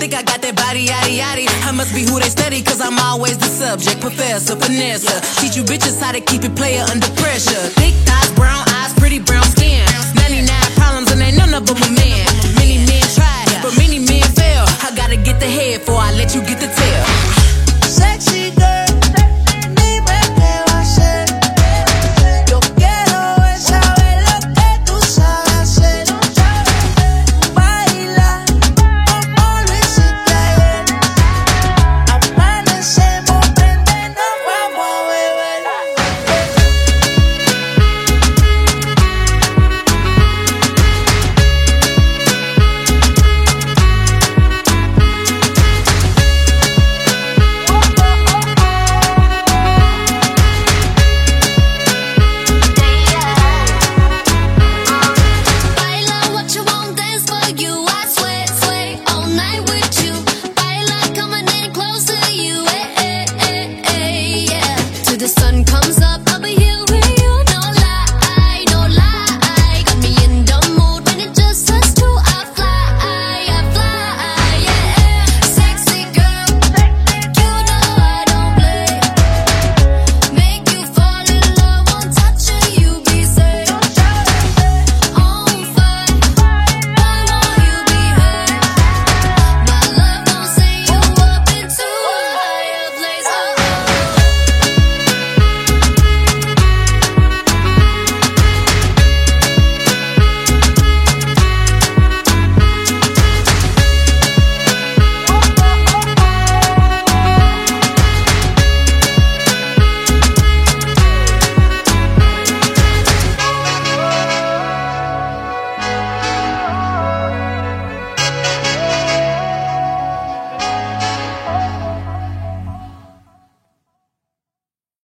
think I got that body, yaddy, yaddy. I must be who they study, cause I'm always the subject. Professor, Vanessa. teach you bitches how to keep it player under pressure. Thick thighs, brown eyes, pretty brown skin. 99 problems, and ain't none of them with me. you